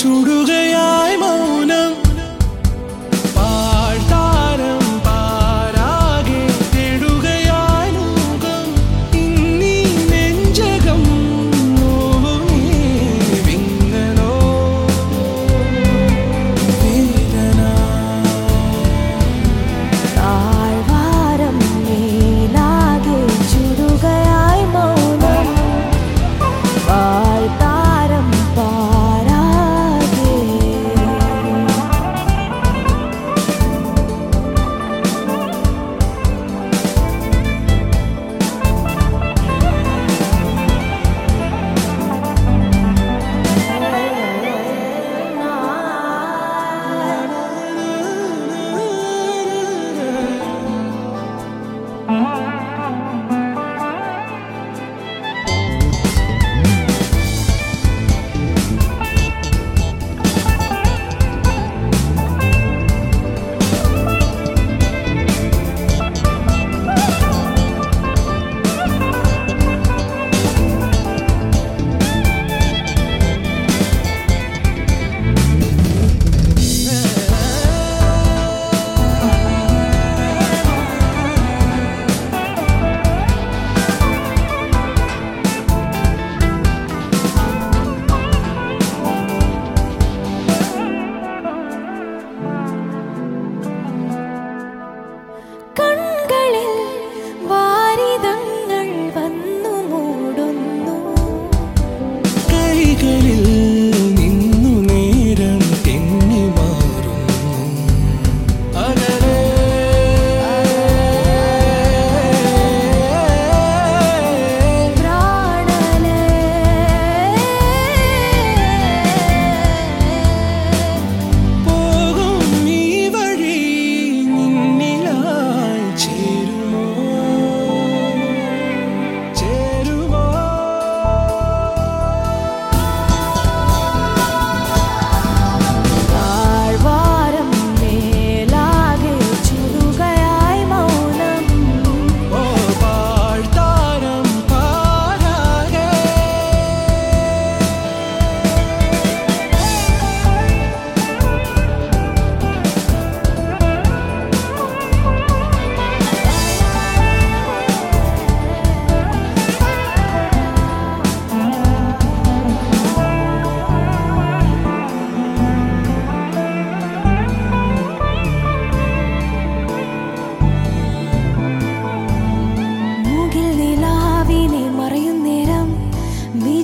చూడు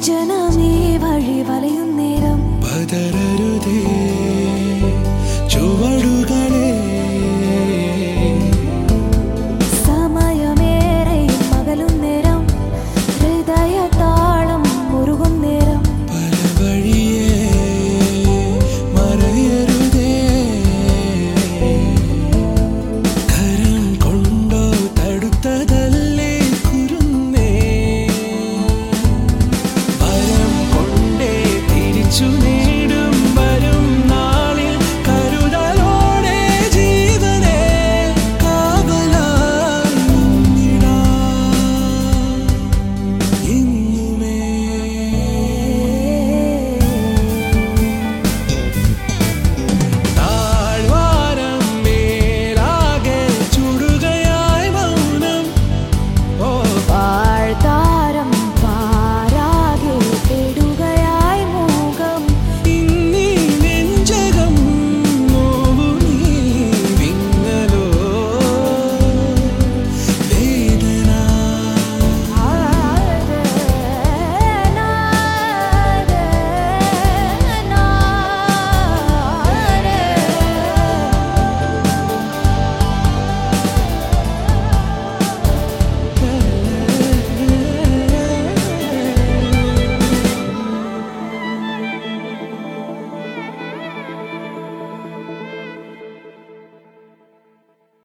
വിജനമേ വഴി വലയുന്നേരം. പതരരുതേ